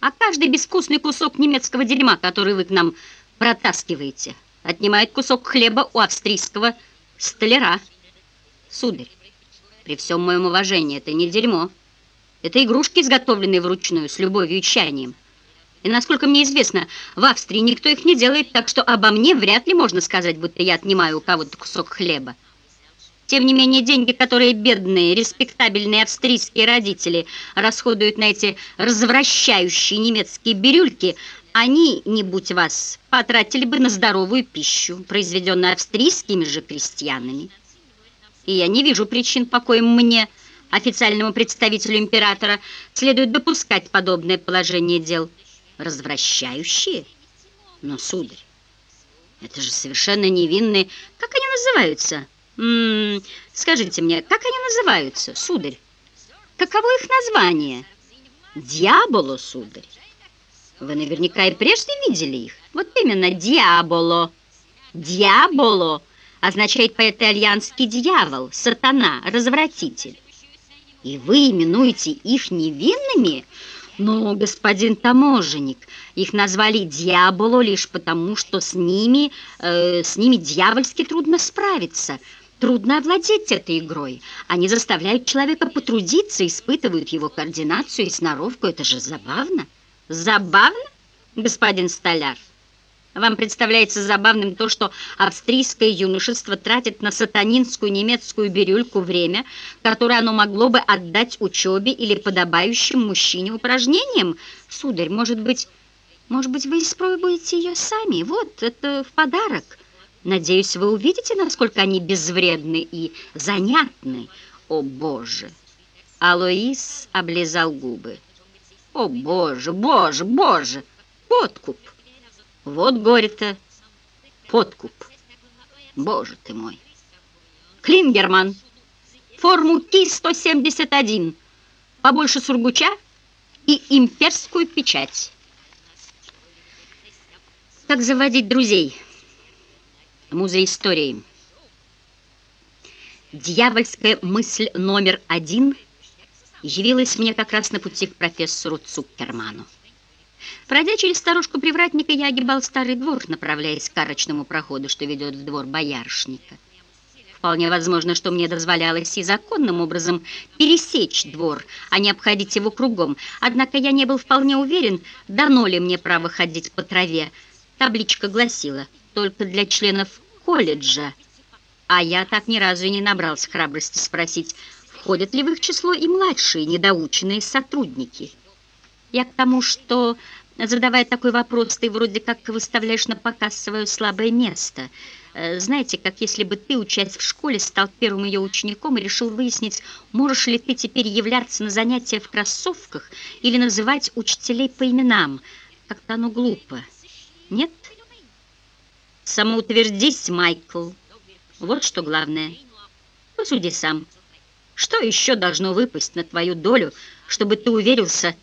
А каждый безвкусный кусок немецкого дерьма, который вы к нам протаскиваете, отнимает кусок хлеба у австрийского столяра. Сударь, при всем моем уважении, это не дерьмо. Это игрушки, изготовленные вручную, с любовью и тщанием. И, насколько мне известно, в Австрии никто их не делает, так что обо мне вряд ли можно сказать, будто я отнимаю у кого-то кусок хлеба. Тем не менее, деньги, которые бедные, респектабельные австрийские родители расходуют на эти развращающие немецкие бирюльки, они, не будь вас, потратили бы на здоровую пищу, произведенную австрийскими же крестьянами. И я не вижу причин, по коим мне, официальному представителю императора, следует допускать подобное положение дел. Развращающие? Но, сударь, это же совершенно невинные... Как они называются? М скажите мне, как они называются, сударь? Каково их название? Диаболо, сударь. Вы наверняка и прежде видели их. Вот именно, диаболо. Диаболо означает по-итальянски дьявол, сатана, развратитель. И вы именуете их невинными? Но, господин таможенник, их назвали дьяволо лишь потому, что с ними, э, с ними дьявольски трудно справиться – Трудно овладеть этой игрой. Они заставляют человека потрудиться, испытывают его координацию и сноровку. Это же забавно. Забавно, господин Столяр? Вам представляется забавным то, что австрийское юношество тратит на сатанинскую немецкую бирюльку время, которое оно могло бы отдать учебе или подобающим мужчине упражнениям? Сударь, может быть, может быть, вы испробуете ее сами? Вот, это в подарок. Надеюсь, вы увидите, насколько они безвредны и занятны. О, Боже! Алоис облизал губы. О, Боже, Боже, Боже! Подкуп! Вот горе-то! Подкуп! Боже ты мой! Клингерман! Форму Ки-171! Побольше сургуча и имперскую печать. Как заводить друзей? Музей истории. Дьявольская мысль номер один явилась мне как раз на пути к профессору Цуккерману. Пройдя через старушку привратника, я огибал старый двор, направляясь к карочному проходу, что ведет в двор боярышника. Вполне возможно, что мне дозволялось и законным образом пересечь двор, а не обходить его кругом. Однако я не был вполне уверен, дано ли мне право ходить по траве. Табличка гласила – только для членов колледжа, а я так ни разу и не набрался храбрости спросить, входят ли в их число и младшие недоученные сотрудники. Я к тому, что, задавая такой вопрос, ты вроде как выставляешь на показ свое слабое место. Э, знаете, как если бы ты, учась в школе, стал первым ее учеником и решил выяснить, можешь ли ты теперь являться на занятия в кроссовках или называть учителей по именам. Как-то оно глупо. Нет? Самоутвердись, Майкл. Вот что главное. Посуди сам. Что еще должно выпасть на твою долю, чтобы ты уверился,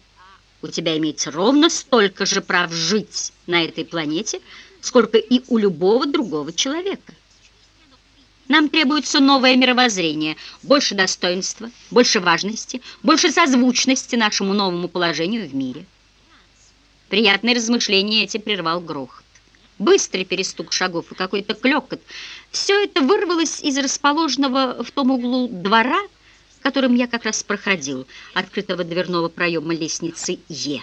у тебя имеется ровно столько же прав жить на этой планете, сколько и у любого другого человека? Нам требуется новое мировоззрение, больше достоинства, больше важности, больше созвучности нашему новому положению в мире. Приятные размышления эти прервал грохот. Быстрый перестук шагов и какой-то клёкот. Все это вырвалось из расположенного в том углу двора, которым я как раз проходил, открытого дверного проема лестницы Е.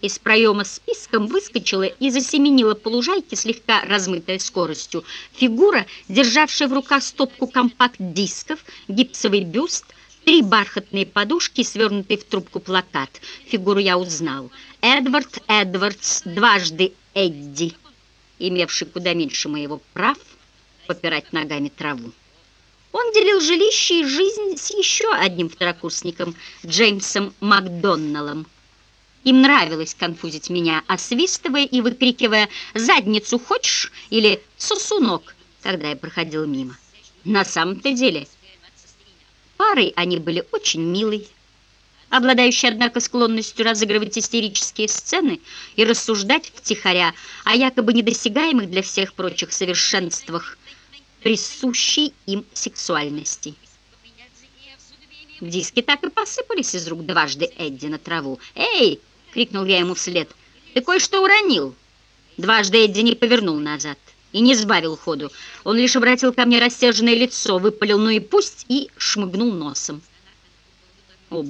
Из проема списком выскочила и засеменила по лужайке, слегка размытая скоростью, фигура, державшая в руках стопку компакт-дисков, гипсовый бюст, три бархатные подушки, свернутый в трубку плакат. Фигуру я узнал. Эдвард Эдвардс, дважды Эдди имевший куда меньше моего прав попирать ногами траву. Он делил жилище и жизнь с еще одним второкурсником, Джеймсом Макдоналлом. Им нравилось конфузить меня, освистывая и выкрикивая «Задницу хочешь?» или «Сосунок», когда я проходил мимо. На самом-то деле, парой они были очень милые, обладающий, однако, склонностью разыгрывать истерические сцены и рассуждать втихаря о якобы недосягаемых для всех прочих совершенствах присущей им сексуальности. Диски так и посыпались из рук дважды Эдди на траву. «Эй, — крикнул я ему вслед. «Ты кое-что уронил!» Дважды Эдди не повернул назад и не сбавил ходу. Он лишь обратил ко мне рассерженное лицо, выпалил «ну и пусть» и шмыгнул носом. О,